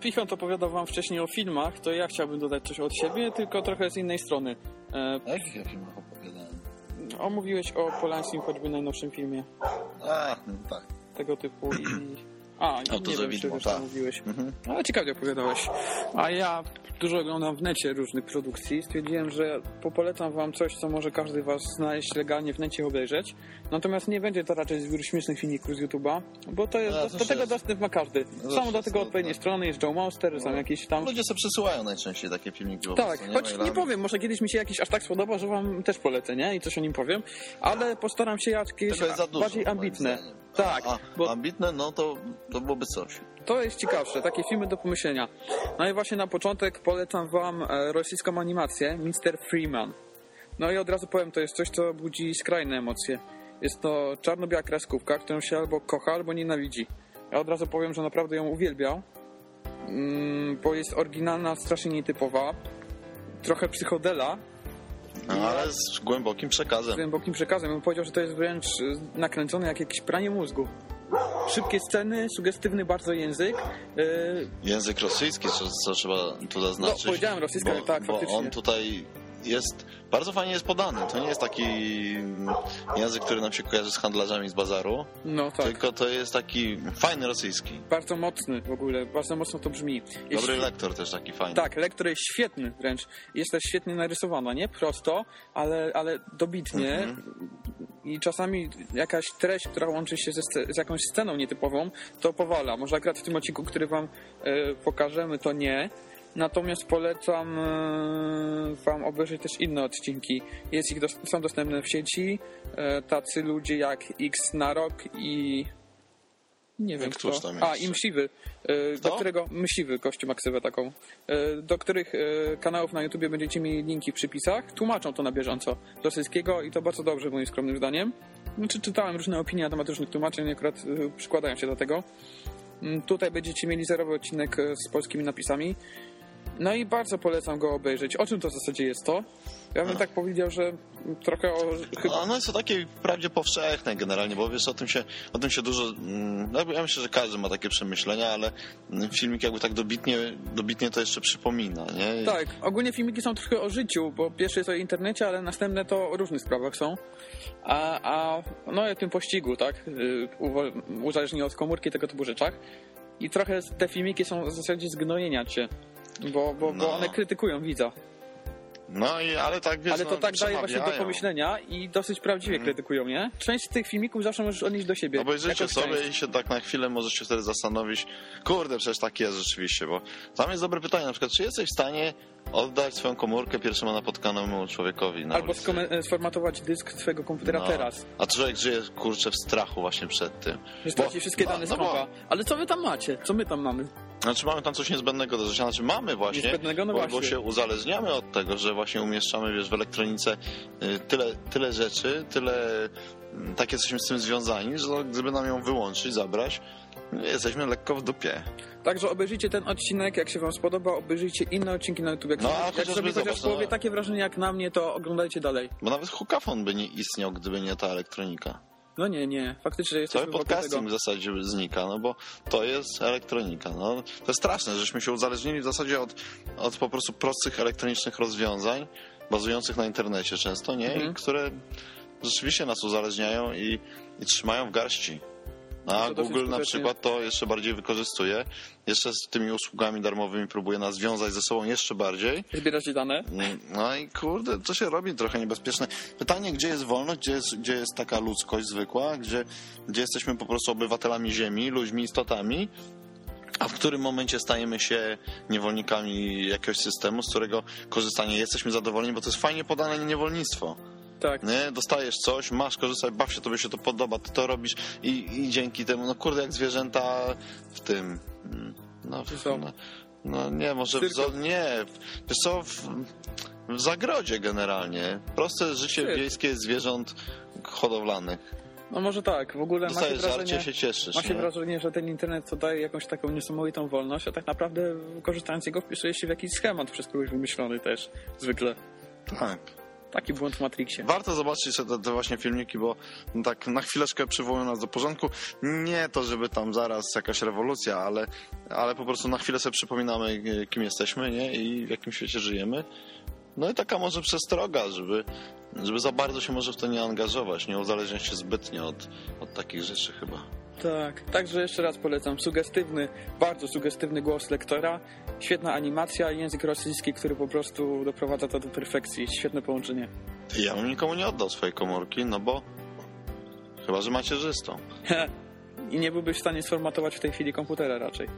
Pichont opowiadał wam wcześniej o filmach, to ja chciałbym dodać coś od siebie, tylko trochę z innej strony. E, O jakich ja filmach opowiadałem? omówiłeś o Polańskim choćby najnowszym filmie A, no tak. tego typu i... A, O, to nie wiem, czy widmo, tak. mówiłeś. Mhm. Ale ciekawie opowiadałeś. A ja dużo oglądam w necie różnych produkcji. Stwierdziłem, że polecam wam coś, co może każdy was znaleźć legalnie w necie obejrzeć. Natomiast nie będzie to raczej zbiór śmiesznych filmików z YouTube'a, bo to jest, A, do, to do tego jest- dostęp ma każdy. No Są do tego odpowiednie tak. strony, jest Joe Monster, są jakieś tam... Ludzie sobie przesyłają najczęściej takie filmiki. Tak, prostu, choć nie Mailami. powiem, może kiedyś mi się jakiś aż tak spodoba, że wam też polecę, nie? I coś o nim powiem, ale postaram się jakieś bardziej ambitne. Tak, A, bo ambitne, no to, to byłoby coś. to jest ciekawsze, takie filmy do pomyślenia. No i właśnie na początek polecam wam e, rosyjską animację Mr. Freeman. No i od razu powiem, to jest coś, co budzi skrajne emocje. Jest to czarno-biała kreskówka, którą się albo kocha, albo nienawidzi. Ja od razu powiem, że naprawdę ją uwielbiał, mm, bo jest oryginalna, strasznie nietypowa, trochę psychodela, No, ale z głębokim z przekazem. głębokim przekazem. Bym powiedział, że to jest wręcz nakręcone jak jakieś pranie mózgu. Szybkie sceny, sugestywny bardzo język. e, Język rosyjski, co, co trzeba tu zaznaczyć. No, powiedziałem rosyjski, ale tak, bo faktycznie. on tutaj jest, bardzo fajnie jest podany. To nie jest taki język, który nam się kojarzy z handlarzami z bazaru, No tak. tylko to jest taki fajny rosyjski. Bardzo mocny w ogóle, bardzo mocno to brzmi. Jest Dobry lektor też taki fajny. Tak, lektor jest świetny wręcz. Jest też świetnie narysowana, nie prosto, ale, ale dobitnie. Mhm. I czasami jakaś treść, która łączy się ze, z jakąś sceną nietypową, to powala. Może akurat w tym odcinku, który wam e, pokażemy, to nie. Natomiast polecam e, wam obejrzeć też inne odcinki. Jest ich są dostępne w sieci. E, tacy ludzie jak X Narok i nie wiem któż kto. tam A, jeszcze? i Msiwy, e, do którego Msiwy, kościół ma ksywę taką, e, do których e, kanałów na YouTubie będziecie mieli linki w przypisach. Tłumaczą to na bieżąco do rosyjskiego i to bardzo dobrze, moim skromnym zdaniem. Znaczy, czytałem różne opinie na temat różnych tłumaczeń, akurat przykładają się do tego. Mm, Tutaj będziecie mieli zerowy odcinek z polskimi napisami. No i bardzo polecam go obejrzeć. O czym to w zasadzie jest to? Ja bym tak powiedział, że trochę o... Chyba... Ono jest o takiej wprawdzie powszechnej generalnie, bo wiesz, o tym się, o tym się dużo... mm, No, ja myślę, że każdy ma takie przemyślenia, ale filmik jakby tak dobitnie, dobitnie to jeszcze przypomina, nie? Tak, ogólnie filmiki są trochę o życiu, bo pierwsze jest o internecie, ale następne to o różnych sprawach są. A, a no o tym pościgu, tak? Uwo- Uzależnienie od komórki, tego typu rzeczach. I trochę te filmiki są w zasadzie zgnojenia cię, bo, bo, No. bo one krytykują widza. No i ale tak wiesz, Ale to no, tak daje właśnie do pomyślenia i dosyć prawdziwie krytykują, nie? Część z tych filmików zawsze możesz odnieść do siebie. Obejrzyjcie Jakąś sobie część. i się tak na chwilę możecie wtedy zastanowić, kurde, przecież tak jest rzeczywiście, bo tam jest dobre pytanie, na przykład, czy jesteś w stanie oddać swoją komórkę pierwszemu napotkanemu człowiekowi na Albo skome- sformatować dysk twojego komputera No. teraz, A człowiek żyje, kurczę, w strachu właśnie przed tym. że straci wszystkie no, dane z no bo- kompa. Ale co wy tam macie? Co my tam mamy? Znaczy mamy tam coś niezbędnego do życia, znaczy mamy właśnie, Niezbędnego? No bo, bo właśnie. się uzależniamy od tego, że właśnie umieszczamy, wiesz, w elektronice y, tyle, tyle rzeczy, tyle, mm, tak jesteśmy z tym związani, że no, gdyby nam ją wyłączyć, zabrać, jesteśmy lekko w dupie. Także obejrzyjcie ten odcinek, jak się wam spodoba, obejrzyjcie inne odcinki na YouTube. Jak, No, a jak sobie chociaż połowie no. takie wrażenie jak na mnie, to oglądajcie dalej. Bo nawet hukafon by nie istniał, gdyby nie ta elektronika. No nie, nie, faktycznie jesteśmy Cały podcasting w zasadzie znika, no bo to jest elektronika. No, to jest straszne, żeśmy się uzależnili w zasadzie od, od po prostu prostych elektronicznych rozwiązań, bazujących na internecie często, nie? Mhm. I które rzeczywiście nas uzależniają i, i trzymają w garści. A dosyć Google na przykład to jeszcze bardziej wykorzystuje. Jeszcze z tymi usługami darmowymi próbuje nas wiązać ze sobą jeszcze bardziej. Zbierać dane. No i kurde, to się robi trochę niebezpieczne. Pytanie, gdzie jest wolność, gdzie jest, gdzie jest taka ludzkość zwykła, gdzie, gdzie jesteśmy po prostu obywatelami ziemi, ludźmi, istotami, a w którym momencie stajemy się niewolnikami jakiegoś systemu, z którego korzystanie jesteśmy zadowoleni, bo to jest fajnie podane niewolnictwo. Tak. Nie? Dostajesz coś, masz, korzystaj, baw się, tobie się to podoba, ty to robisz i, i dzięki temu, no kurde, jak zwierzęta w tym, mm, no, w, no, no nie, może w, zo- nie, wiesz co, w, w zagrodzie generalnie. Proste życie Cyrk. wiejskie zwierząt hodowlanych. No może tak, w ogóle ma się Dostajesz wrażenie... żarcie, się cieszysz, Ma się nie? wrażenie, że ten internet to daje jakąś taką niesamowitą wolność, a tak naprawdę korzystając z niego wpisuje się w jakiś schemat przez kogoś wymyślony też, zwykle. Tak. Taki błąd w Matrixie. Warto zobaczyć te, te właśnie filmiki, bo tak na chwileczkę przywołują nas do porządku. Nie to, żeby tam zaraz jakaś rewolucja, ale, ale po prostu na chwilę sobie przypominamy, e, kim jesteśmy nie? i w jakim świecie żyjemy. No i taka może przestroga, żeby, żeby za bardzo się może w to nie angażować, nie uzależniać się zbytnio od, od takich rzeczy chyba. Tak, także jeszcze raz polecam. Sugestywny, bardzo sugestywny głos lektora, świetna animacja i język rosyjski, który po prostu doprowadza to do perfekcji. Świetne połączenie. Ja bym nikomu nie oddał swojej komórki, no bo chyba, że macierzystą. I nie byłbyś w stanie sformatować w tej chwili komputera raczej.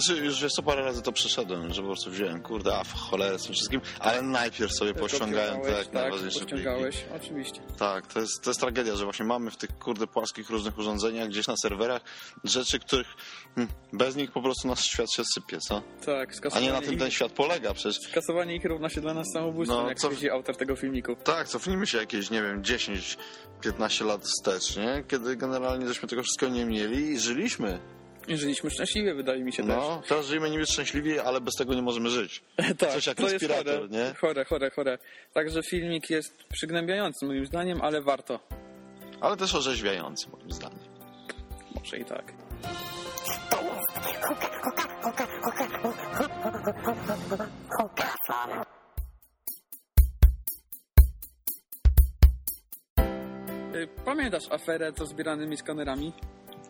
Znaczy, już wiesz co, parę razy to przeszedłem, że po prostu wziąłem, kurde, a w cholerę z tym wszystkim, ale najpierw sobie pościągałem te Kopiowałeś, jak najważniejsze pliki. pościągałeś, oczywiście. Tak, to jest, to jest tragedia, że właśnie mamy w tych, kurde, płaskich różnych urządzeniach, gdzieś na serwerach, rzeczy, których hmm, bez nich po prostu nasz świat się sypie, co? Tak, A skasowanie, nie na tym ich, ten świat polega, przecież skasowanie ich równa się dla nas samobójstwem, No, jak co- twierdzi autor tego filmiku. Tak, cofnijmy się jakieś, nie wiem, 10-15 lat wstecz, nie? Kiedy generalnie żeśmy tego wszystkiego nie mieli i żyliśmy. Żyliśmy szczęśliwie, wydaje mi się No, teraz żyjemy niby szczęśliwie, ale bez tego nie możemy żyć. też. tak, coś jak to jest respirator, chore, nie? Chore, chore, chore. Także filmik jest przygnębiający moim zdaniem, ale warto. Ale też orzeźwiający, moim zdaniem. Może i tak. Y, Pamiętasz aferę z zbieranymi skanerami?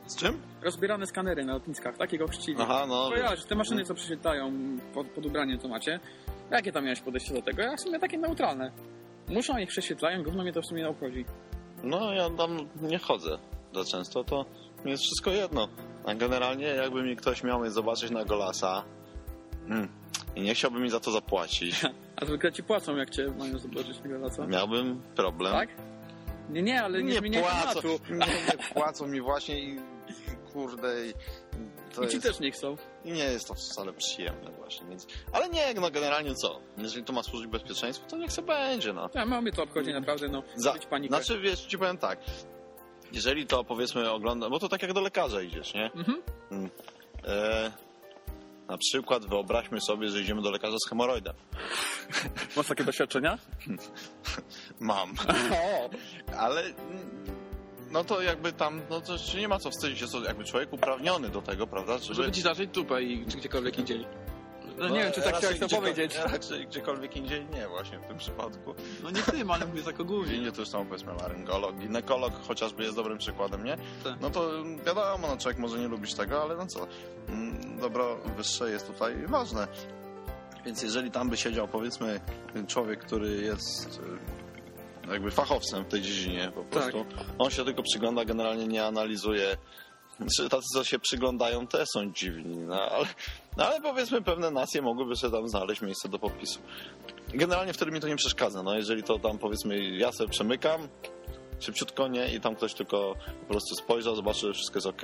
Z czym? Rozbierane skanery na lotniskach, takiego chrzcili. Aha, no. Kojarzysz, te maszyny, co prześwietlają pod, pod ubranie, co macie. Jakie tam miałeś podejście do tego? Ja w sumie takie neutralne. Muszą, ich prześwietlają, gówno mnie to w sumie nie obchodzi. No, ja tam nie chodzę za często, to mi jest wszystko jedno. A generalnie, jakby mi ktoś miał mnie zobaczyć na Golasa mm, i nie chciałby mi za to zapłacić, A zwykle ci płacą, jak cię mają zobaczyć na co? miałbym problem. Tak? Nie, nie, ale nie, zmieniaj płacą, nie, nie płacą mi właśnie i kurde i to I ci jest, też nie chcą. i nie jest to wcale przyjemne właśnie, więc... Ale nie, no generalnie co? Jeżeli to ma służyć bezpieczeństwu, to niech se będzie, no. Ja, mało mnie to obchodzi naprawdę, no. Za, Być panikę. znaczy, wiesz, ci powiem tak, jeżeli to powiedzmy ogląda, bo to tak jak do lekarza idziesz, nie? Mhm. E, na przykład wyobraźmy sobie, że idziemy do lekarza z hemoroidem. Masz takie doświadczenia? Mam. Ale mm, no to jakby tam, no to nie ma co wstydzić, jest to jakby człowiek uprawniony do tego, prawda? żeby ci zacząć tupę i czy gdziekolwiek indziej. No, nie wiem, czy tak chciałeś to powiedzieć. Raczej gdziekolwiek indziej nie, właśnie w tym przypadku. No nie tym, ale mówię tak ogólnie. Indzie to już są powiedzmy laryngolog, ginekolog chociażby jest dobrym przykładem, nie? Tak. No to wiadomo, no człowiek może nie lubić tego, ale no co, mm, dobro wyższe jest tutaj ważne. Więc jeżeli tam by siedział powiedzmy człowiek, który jest e, jakby fachowcem w tej dziedzinie po Tak. prostu, on się tylko przygląda, generalnie nie analizuje czy tacy, co się przyglądają, te są dziwni, no ale, no ale powiedzmy pewne nacje mogłyby sobie tam znaleźć miejsce do popisu. Generalnie wtedy mi to nie przeszkadza, no jeżeli to tam powiedzmy ja sobie przemykam, szybciutko, nie, i tam ktoś tylko po prostu spojrzał, zobaczył, że wszystko jest ok,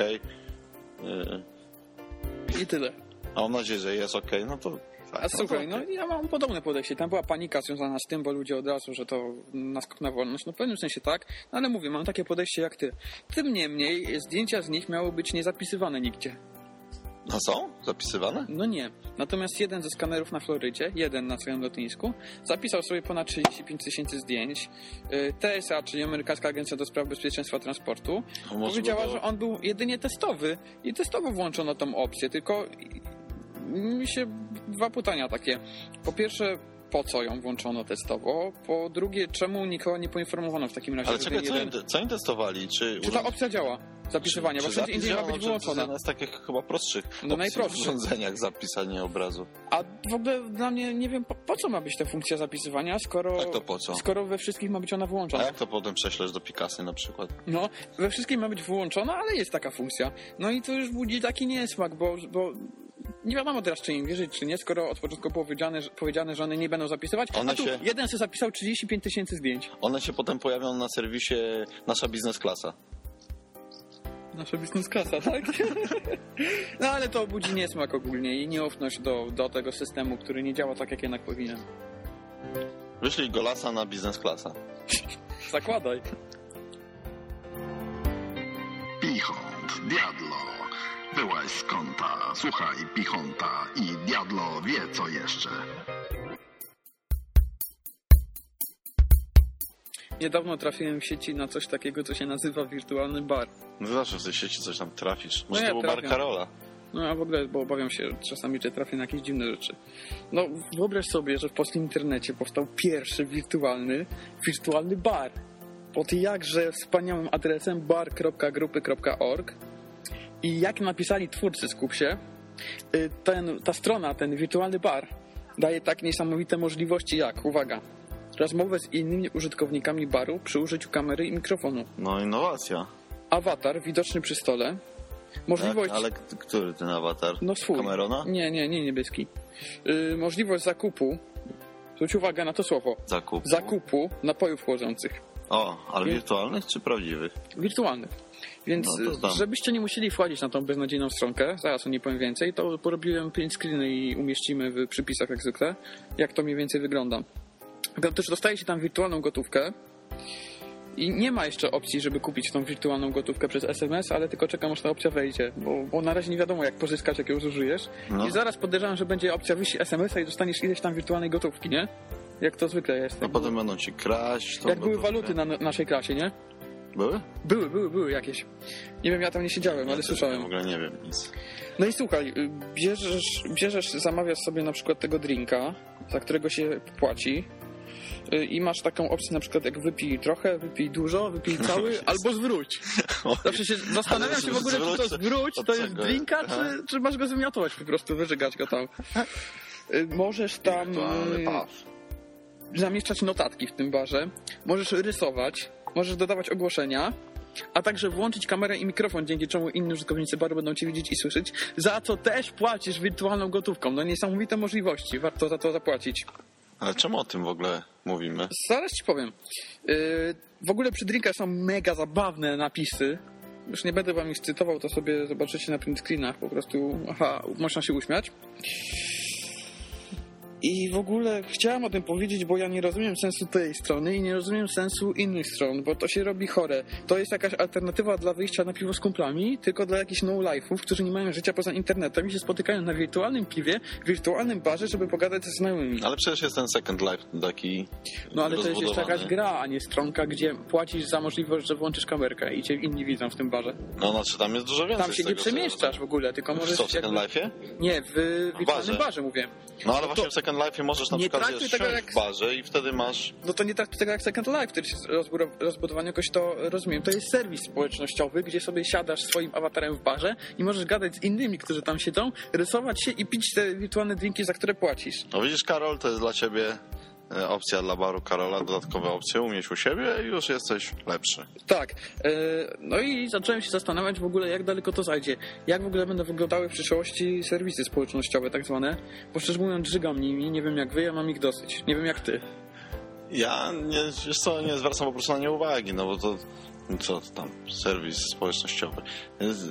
I tyle. A mam nadzieję, że jest ok, no to tak, A słuchaj, to no okej. ja mam podobne podejście. Tam była panika związana z tym, bo ludzie od razu, że to naskok na wolność. No w pewnym sensie tak, no ale mówię, mam takie podejście jak ty. Tym niemniej zdjęcia z nich miały być niezapisywane nigdzie. No są? Zapisywane? No nie. Natomiast jeden ze skanerów na Florydzie, jeden na całym lotnisku, zapisał sobie ponad 35 tysięcy zdjęć. Y, TSA, czyli Amerykańska Agencja do Spraw Bezpieczeństwa Transportu, No powiedziała, było- że on był jedynie testowy i testowo włączono tą opcję, tylko mi się dwa pytania takie. Po pierwsze, po co ją włączono testowo? Po drugie, czemu nikogo nie poinformowano w takim razie, Ale czekaj, co jeden... oni, co oni testowali? Czy, Czy ta opcja działa? Zapisywanie, bo wszędzie indziej ma być wyłączone? wyłączona. To jest takich chyba prostszych No w urządzeniach zapisanie obrazu. A w ogóle dla mnie nie wiem, po, po co ma być ta funkcja zapisywania, skoro, Jak to po co? skoro we wszystkich ma być ona A wyłączona. jak to potem prześlesz do Picasy na przykład? No, we wszystkich ma być wyłączona, ale jest taka funkcja. No i to już budzi taki niesmak, bo, bo nie wiadomo teraz, czy im wierzyć, czy nie, skoro od początku było powiedziane, że, powiedziane, że one nie będą zapisywać. One A tu się- jeden se zapisał 35 tysięcy zdjęć. One się potem pojawią na serwisie Nasza Biznes Klasa. Nasza biznes klasa, tak? no ale to budzi niesmak ogólnie i nieufność do, do tego systemu, który nie działa tak, jak jednak powinien. Wyślij Golasa na Biznes Klasa. Zakładaj. Pichont, Diablo. Byłaś z kąta. Słuchaj, Pichonta i Diablo wie co jeszcze. Niedawno trafiłem w sieci na coś takiego, co się nazywa wirtualny bar. No zawsze w tej sieci coś tam trafisz. Może No ja to był bar trafiam. Karola. No a w ogóle, bo obawiam się czasami, że trafię na jakieś dziwne rzeczy. No wyobraź sobie, że w polskim internecie powstał pierwszy wirtualny, wirtualny bar. Pod jakże wspaniałym adresem bar.grupy.org i jak napisali twórcy skup się, y, ten, ta strona, ten wirtualny bar daje tak niesamowite możliwości jak, uwaga, rozmowę z innymi użytkownikami baru przy użyciu kamery i mikrofonu. No innowacja. Awatar widoczny przy stole. Możliwość... Tak, ale który ten awatar? No swój. Camerona? Nie, nie, nie niebieski. Yy, możliwość zakupu, zwróć uwagę na to słowo, Zakup. zakupu napojów chłodzących, O, ale wirtualnych czy prawdziwych? wirtualnych. Więc No y, żebyście nie musieli wchodzić na tą beznadziejną stronkę, zaraz o niej powiem więcej, to porobiłem print screeny i umieścimy w przypisach jak zwykle, jak to mniej więcej wygląda. Też dostaje się tam wirtualną gotówkę i nie ma jeszcze opcji, żeby kupić tą wirtualną gotówkę przez SMS, ale tylko czekam, aż ta opcja wejdzie, bo, bo na razie nie wiadomo jak pozyskać, jak ją zużyjesz. No. I zaraz podejrzewam, że będzie opcja wyślij SMS-a i dostaniesz ileś tam wirtualnej gotówki, nie? Jak to zwykle jest. No Jak, potem będą ci kraść. jak były waluty na naszej klasie, nie? Były? Były, były, były jakieś. Nie wiem, ja tam nie siedziałem, ale Ja słyszałem. w ogóle nie wiem nic. No i słuchaj, y, bierzesz, bierzesz, zamawiasz sobie na przykład tego drinka, za którego się płaci y, i masz taką opcję na przykład jak wypij trochę, wypij dużo, wypij cały, albo zwróć. Zawsze się zastanawiam się w ogóle, czy to Zwróć, to jest drinka, czy, czy masz go wymiotować po prostu, wyżygać go tam. Y, Możesz tam zamieszczać notatki w tym barze, możesz rysować, możesz dodawać ogłoszenia, a także włączyć kamerę i mikrofon, dzięki czemu inni użytkownicy baru będą cię widzieć i słyszeć, za co też płacisz wirtualną gotówką. No niesamowite możliwości, warto za to zapłacić. Ale czemu o tym w ogóle mówimy? Zaraz ci powiem. Yy, w ogóle przy drinkach są mega zabawne napisy. Już nie będę wam ich cytował, to sobie zobaczycie na print screenach. Po prostu, aha, można się uśmiać. I w ogóle chciałem o tym powiedzieć, bo ja nie rozumiem sensu tej strony i nie rozumiem sensu innych stron, bo to się robi chore. To jest jakaś alternatywa dla wyjścia na piwo z kumplami, tylko dla jakichś no-life'ów, którzy nie mają życia poza internetem i się spotykają na wirtualnym piwie, w wirtualnym barze, żeby pogadać ze znajomymi. Ale przecież jest ten Second Life taki No ale to jest jeszcze jakaś gra, a nie stronka, gdzie płacisz za możliwość, że włączysz kamerkę i cię inni widzą w tym barze. No znaczy tam jest dużo więcej Tam się nie przemieszczasz w ogóle, tylko możesz... Co, w Second jakby- Life'ie? Nie, w wirtualnym barze. barze mówię. No ale właśnie w Second Life'ie możesz na Nie przykład traktuj wiesz, tego jak- w barze i wtedy masz... No to nie tak tego jak Second Life, który jest rozbudow- rozbudowany jakoś to rozumiem. To jest serwis społecznościowy, gdzie sobie siadasz swoim awatarem w barze i możesz gadać z innymi, którzy tam siedzą, rysować się i pić te wirtualne drinki, za które płacisz. No widzisz Karol, to jest dla ciebie e, opcja dla baru Karola, dodatkowe opcje umieć u siebie i już jesteś lepszy. Tak. e, No i zacząłem się zastanawiać w ogóle, jak daleko to zajdzie. Jak w ogóle będą wyglądały w przyszłości serwisy społecznościowe, tak zwane. Bo szczerze mówiąc, żygam nimi, nie wiem jak wy, ja mam ich dosyć. Nie wiem jak ty. Ja nie, wiesz co, nie zwracam po prostu na nie uwagi, no bo to co tam, serwis społecznościowy.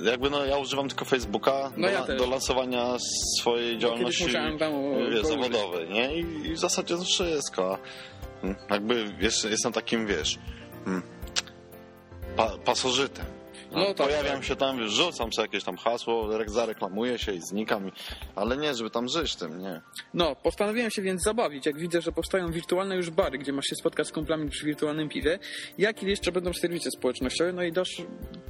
Jakby no ja używam tylko Facebooka No do, ja do lansowania swojej działalności e, użyć. zawodowej, nie? I, I w zasadzie to wszystko. Mm, Jakby wiesz, jestem takim, wiesz, mm, pa, pasożytem. No No, tak, Pojawiam tak. się tam, wiesz, rzucam sobie jakieś tam hasło, re- zareklamuję się i znikam, i, ale nie, żeby tam żyć tym, nie. No, postanowiłem się więc zabawić, jak widzę, że powstają wirtualne już bary, gdzie masz się spotkać z kumplami przy wirtualnym piwie, jakie jeszcze będą serwisy społecznościowe, no i dosz,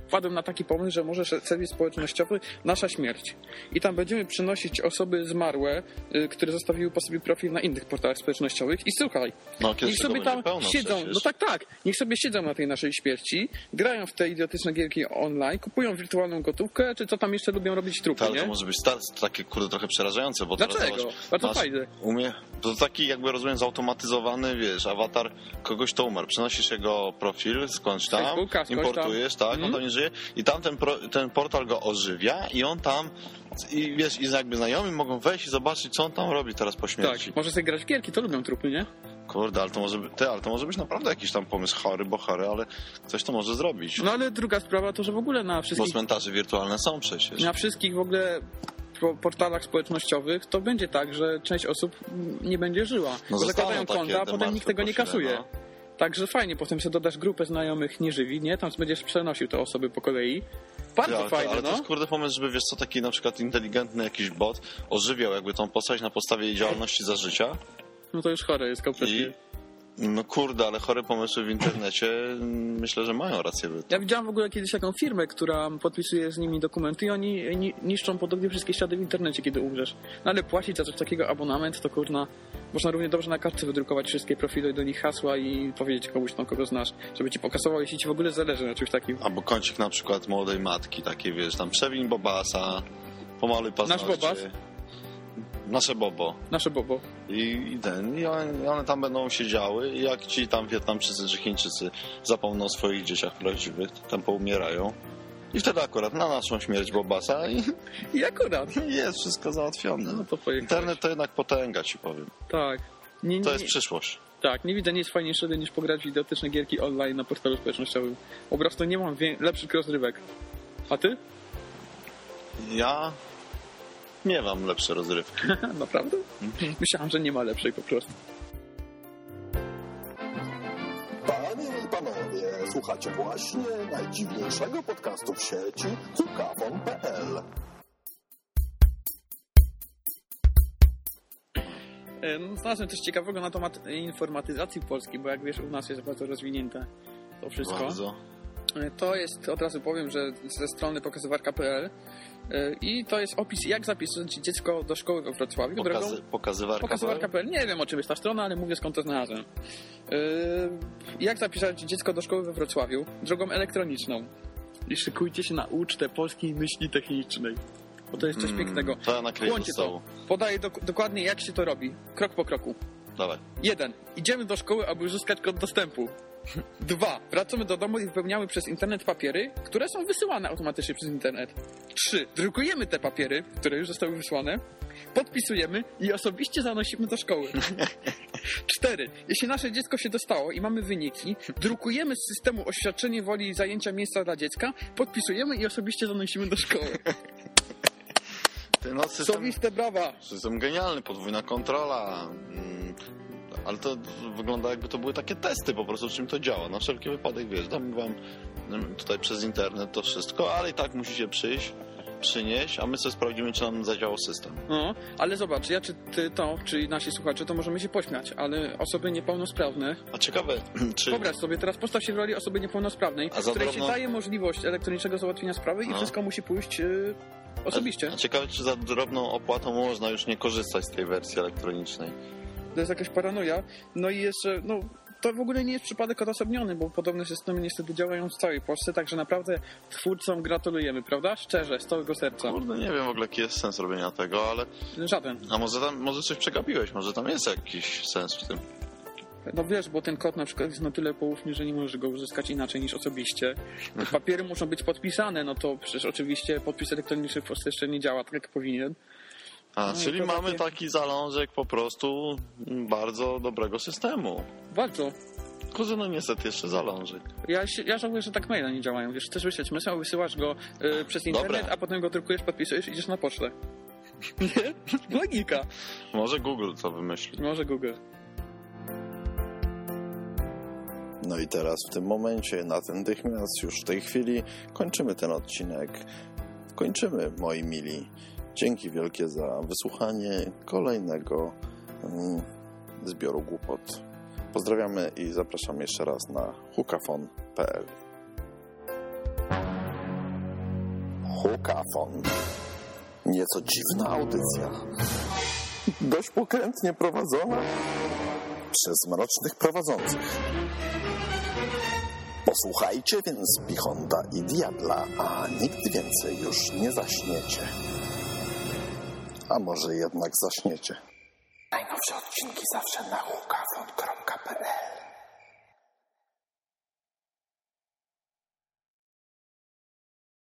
wpadłem na taki pomysł, że może serwis społecznościowy Nasza Śmierć. I tam będziemy przenosić osoby zmarłe, y, które zostawiły po sobie profil na innych portalach społecznościowych i słuchaj, No, niech sobie tam siedzą, przecież. no tak, tak, niech sobie siedzą na tej naszej śmierci, grają w te idiotyczne gierki online, kupują wirtualną gotówkę, czy co tam jeszcze lubią robić trupy, ale nie? to może być takie kurde trochę przerażające, bo teraz Dlaczego? zobacz, Bardzo masz-. Umie, to taki jakby rozumiem zautomatyzowany, wiesz, awatar kogoś to umarł. Przenosisz jego profil skądś tam, Facebooka, skądś tam. importujesz, tak, Mhm. on tam nie żyje i tam ten, pro, ten portal go ożywia i on tam i wiesz, i jakby znajomi mogą wejść i zobaczyć, co on tam robi teraz po śmierci. Tak, może sobie grać w gierki, to lubią trupy, nie? Kurde, ale to może być, ty, ale to może być naprawdę jakiś tam pomysł chory, bo chory, ale ktoś to może zrobić. No ale druga sprawa to, że w ogóle na Bo wszystkich, cmentarze wirtualne są przecież. na wszystkich w ogóle po- portalach społecznościowych to będzie tak, że część osób nie będzie żyła. No Bo zakładają konta, a te potem nikt tego nie kasuje. Także fajnie, potem sobie dodasz grupę znajomych nieżywi, nie? Tam będziesz przenosił te osoby po kolei. Bardzo Ja, fajne, to, ale no. to jest kurde pomysł, żeby wiesz co, taki na przykład inteligentny jakiś bot ożywiał jakby tą postać na podstawie jej działalności za życia No to już chore jest kompletnie. i No kurde, ale chore pomysły w internecie mm, myślę, że mają rację. Ja widziałam w ogóle kiedyś taką firmę, która podpisuje z nimi dokumenty i oni ni- niszczą podobnie wszystkie ślady w internecie, kiedy umrzesz. No ale płacić za coś takiego abonament, to kurna, można równie dobrze na kartce wydrukować wszystkie profile i do nich hasła i powiedzieć komuś tam, kogo znasz, żeby ci pokasował, jeśli ci w ogóle zależy na czymś takim. Albo kącik na przykład młodej matki, takie wiesz, tam przewiń Bobasa, pomaluj paznokcie. Bobas? Nasze Bobo. Nasze bobo. I, i ten, i one, tam będą siedziały i jak ci tam Wietnamczycy czy Chińczycy zapomną o swoich dzieciach prawdziwych, to tam poumierają. I wtedy akurat na naszą śmierć Bobasa i I akurat. jest wszystko załatwione. No to. Internet to jednak potęga, ci powiem. Tak. Nie, nie, To jest przyszłość. tak, nie widzę nic fajniejszego niż pograć w idiotyczne gierki online na portalu społecznościowym. Po prostu nie mam lepszych rozrywek. A ty? Ja nie mam lepszej rozrywki. Naprawdę? Myślałem, że nie ma lepszej po prostu. Panie i panowie, słuchacie właśnie najdziwniejszego podcastu w sieci hukawon.pl. E, no, Znalazłem coś ciekawego na temat informatyzacji Polski, bo jak wiesz, u nas jest bardzo rozwinięte to wszystko. Bardzo. To jest, od razu powiem, że ze strony pokazywarka.pl e, i to jest opis, jak zapisać dziecko do szkoły we Wrocławiu. drogą Pokazy, pokazywarka. Pokazywarka.pl. Nie wiem o czym jest ta strona, ale mówię skąd to znalazłem. Yy, jak zapisać dziecko do szkoły we Wrocławiu? Drogą elektroniczną. I szykujcie się na ucztę polskiej myśli technicznej. Bo to jest coś Mm, pięknego. To ja nakryję Włączcie to. Podaję dok- dokładnie jak się to robi. Krok po kroku. Dawaj. Jeden. Idziemy do szkoły, aby uzyskać kod dostępu. Dwa. Wracamy do domu i wypełniamy przez internet papiery, które są wysyłane automatycznie przez internet. Trzy. Drukujemy te papiery, które już zostały wysłane, podpisujemy i osobiście zanosimy do szkoły. Cztery. Jeśli nasze dziecko się dostało i mamy wyniki, drukujemy z systemu oświadczenie woli zajęcia miejsca dla dziecka, podpisujemy i osobiście zanosimy do szkoły. Ty, no, system, Sowiste brawa! system genialny, podwójna kontrola. Ale to wygląda jakby to były takie testy po prostu, czym to działa. Na wszelki wypadek, wiesz, dam wam mm, tutaj przez internet to wszystko, ale i tak musicie przyjść, przynieść, a my sobie sprawdzimy, czy nam zadziałał system. No, ale zobacz, ja czy ty to, czy nasi słuchacze, to możemy się pośmiać, ale osoby niepełnosprawne, A ciekawe, czy... wyobraź sobie, teraz postaw się w roli osoby niepełnosprawnej, A której drobno- się daje możliwość elektronicznego załatwienia sprawy i No. wszystko musi pójść yy, osobiście. A ciekawe, czy za drobną opłatą można już nie korzystać z tej wersji elektronicznej. To jest jakaś paranoja. No i jeszcze, no, to w ogóle nie jest przypadek odosobniony, bo podobne systemy niestety działają w całej Polsce, także naprawdę twórcom gratulujemy, prawda? Szczerze, z całego serca. Kurde, nie wiem w ogóle, jaki jest sens robienia tego, ale... Żaden. A może tam, może coś przegapiłeś, może tam jest jakiś sens w tym. No wiesz, bo ten kod na przykład jest na tyle poufny, że nie możesz go uzyskać inaczej niż osobiście. Te papiery muszą być podpisane, no to przecież oczywiście podpis elektroniczny w Polsce jeszcze nie działa tak jak powinien. A, No czyli mamy takie- taki zalążek po prostu bardzo dobrego systemu. Bardzo. Kurde, no niestety jeszcze zalążek. Ja, się, ja żałuję, że tak maile nie działają. Wiesz, chcesz wysłać maila, wysyłasz go y, przez internet, Dobra. a potem go drukujesz, podpisujesz i idziesz na pocztę. Nie? Logika. Może Google co wymyśli. Może Google. No i teraz w tym momencie, natychmiast, już w tej chwili kończymy ten odcinek. Kończymy, moi mili. Dzięki wielkie za wysłuchanie kolejnego mm, zbioru głupot. Pozdrawiamy i zapraszamy jeszcze raz na hukafon.pl Hukafon. Nieco dziwna audycja. Dość pokrętnie prowadzona przez mrocznych prowadzących. Posłuchajcie więc Pichonda i Diabla, a nigdy więcej już nie zaśniecie. A może jednak zaśniecie. Najnowsze odcinki zawsze na hukafon.pl